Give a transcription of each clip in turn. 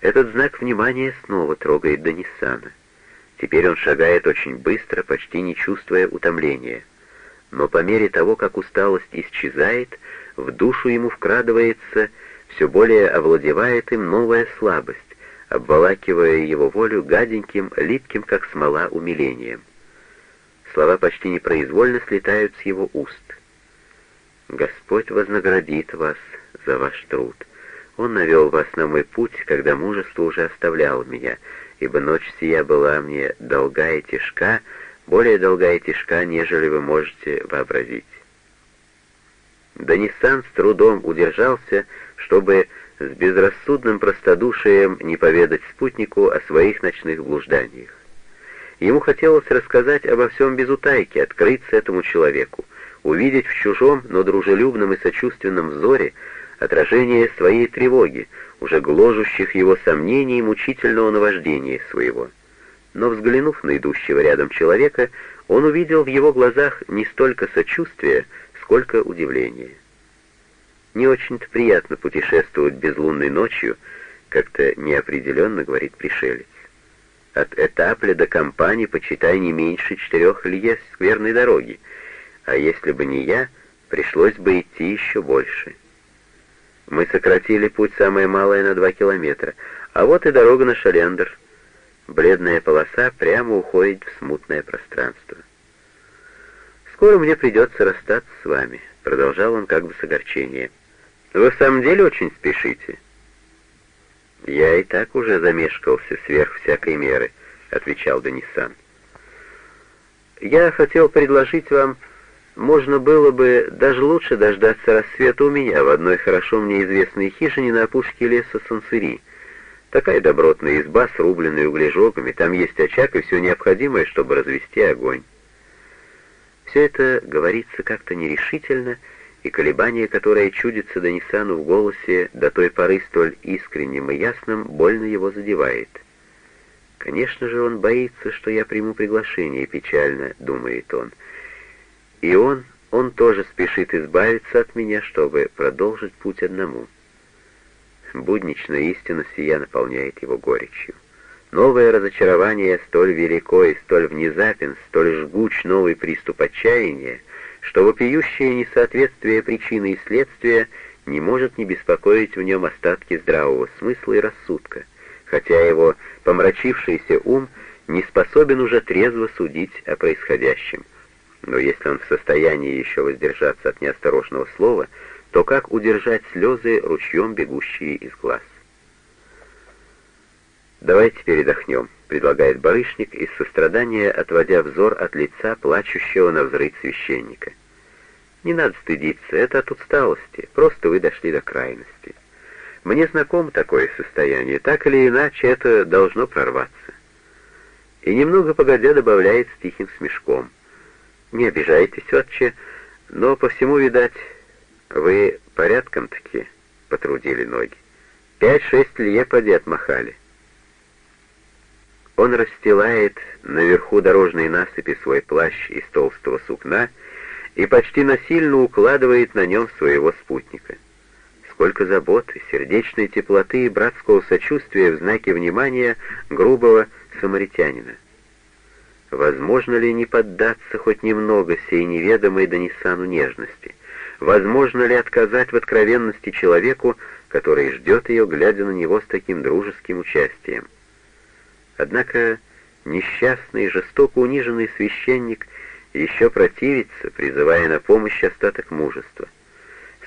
Этот знак внимания снова трогает Данисана. Теперь он шагает очень быстро, почти не чувствуя утомления. Но по мере того, как усталость исчезает, в душу ему вкрадывается, все более овладевает им новая слабость, обволакивая его волю гаденьким, липким, как смола, умилением. Слова почти непроизвольно слетают с его уст. «Господь вознаградит вас за ваш труд. Он навел вас на мой путь, когда мужество уже оставляло меня, ибо ночь сия была мне долга и тяжка, более долга и тяжка, нежели вы можете вообразить». Данисан с трудом удержался, чтобы с безрассудным простодушием не поведать спутнику о своих ночных блужданиях. Ему хотелось рассказать обо всем без утайки, открыться этому человеку, увидеть в чужом, но дружелюбном и сочувственном взоре отражение своей тревоги, уже гложущих его сомнений и мучительного наваждения своего. Но взглянув на идущего рядом человека, он увидел в его глазах не столько сочувствия, сколько удивления. Не очень-то приятно путешествовать безлунной ночью, как-то неопределенно говорит пришелец. От Этапля до компании, почитай, не меньше четырех лье скверной дороги, а если бы не я, пришлось бы идти еще больше. Мы сократили путь самое малое на два километра, а вот и дорога на Шалендер. Бледная полоса прямо уходит в смутное пространство. «Скоро мне придется расстаться с вами», — продолжал он как бы с огорчением. Вы в самом деле очень спешите?» «Я и так уже замешкался сверх всякой меры», — отвечал Данисан. «Я хотел предложить вам, можно было бы даже лучше дождаться рассвета у меня в одной хорошо мне известной хижине на опушке леса Сансыри. Такая добротная изба с рубленной углежогами, там есть очаг и все необходимое, чтобы развести огонь». Все это говорится как-то нерешительно, — и колебание, которое чудится Данисану в голосе до той поры столь искренним и ясным, больно его задевает. «Конечно же, он боится, что я приму приглашение, печально», — думает он. «И он, он тоже спешит избавиться от меня, чтобы продолжить путь одному». Будничная истина сия наполняет его горечью. Новое разочарование столь велико и столь внезапен, столь жгуч новый приступ отчаяния — что вопиющее несоответствие причины и следствия не может не беспокоить в нем остатки здравого смысла и рассудка, хотя его помрачившийся ум не способен уже трезво судить о происходящем. Но если он в состоянии еще воздержаться от неосторожного слова, то как удержать слезы, ручьем бегущие из глаз? «Давайте передохнем», — предлагает барышник, из сострадания отводя взор от лица плачущего на взрыв священника. «Не надо стыдиться, это от усталости, просто вы дошли до крайности. Мне знакомо такое состояние, так или иначе это должно прорваться». И немного погодя добавляет с тихим смешком. «Не обижайтесь, отче, но по всему, видать, вы порядком-таки потрудили ноги. Пять-шесть лье поди отмахали». Он расстилает наверху дорожной насыпи свой плащ из толстого сукна и почти насильно укладывает на нем своего спутника. Сколько заботы, сердечной теплоты и братского сочувствия в знаке внимания грубого самаритянина. Возможно ли не поддаться хоть немного сей неведомой Данисану нежности? Возможно ли отказать в откровенности человеку, который ждет ее, глядя на него с таким дружеским участием? Однако несчастный и жестоко униженный священник еще противится, призывая на помощь остаток мужества.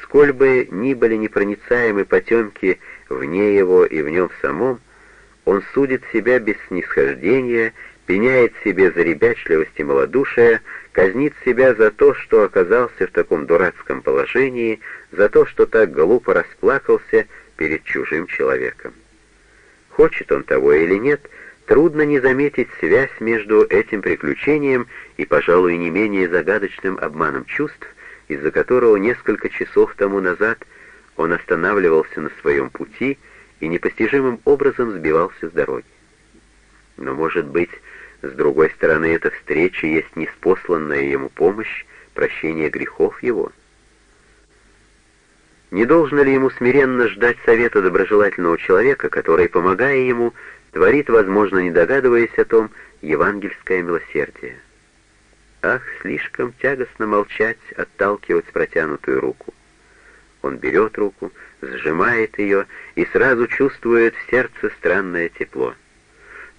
Сколь бы ни были непроницаемы потемки вне его и в нем самом, он судит себя без снисхождения, пеняет себе за ребячливость и малодушие, казнит себя за то, что оказался в таком дурацком положении, за то, что так глупо расплакался перед чужим человеком. Хочет он того или нет — Трудно не заметить связь между этим приключением и, пожалуй, не менее загадочным обманом чувств, из-за которого несколько часов тому назад он останавливался на своем пути и непостижимым образом сбивался с дороги. Но, может быть, с другой стороны, эта встреча есть неспосланная ему помощь, прощение грехов его. Не должно ли ему смиренно ждать совета доброжелательного человека, который, помогая ему, творит, возможно, не догадываясь о том, евангельское милосердие? Ах, слишком тягостно молчать, отталкивать протянутую руку. Он берет руку, сжимает ее и сразу чувствует в сердце странное тепло.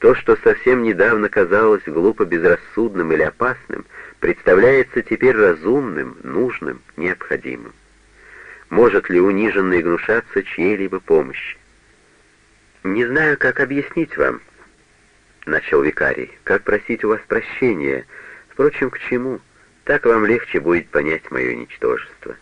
То, что совсем недавно казалось глупо безрассудным или опасным, представляется теперь разумным, нужным, необходимым. Может ли униженный гнушаться чьей-либо помощи? «Не знаю, как объяснить вам», — начал викарий, — «как просить у вас прощения. Впрочем, к чему? Так вам легче будет понять мое ничтожество.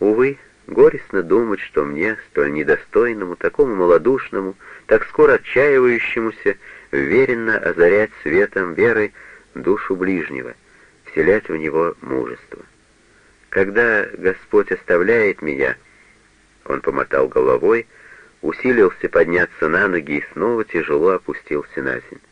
Увы, горестно думать, что мне, столь недостойному, такому малодушному, так скоро отчаивающемуся, уверенно озарять светом веры душу ближнего, вселять в него мужество. Когда Господь оставляет меня, он помотал головой, усилился подняться на ноги и снова тяжело опустился на землю.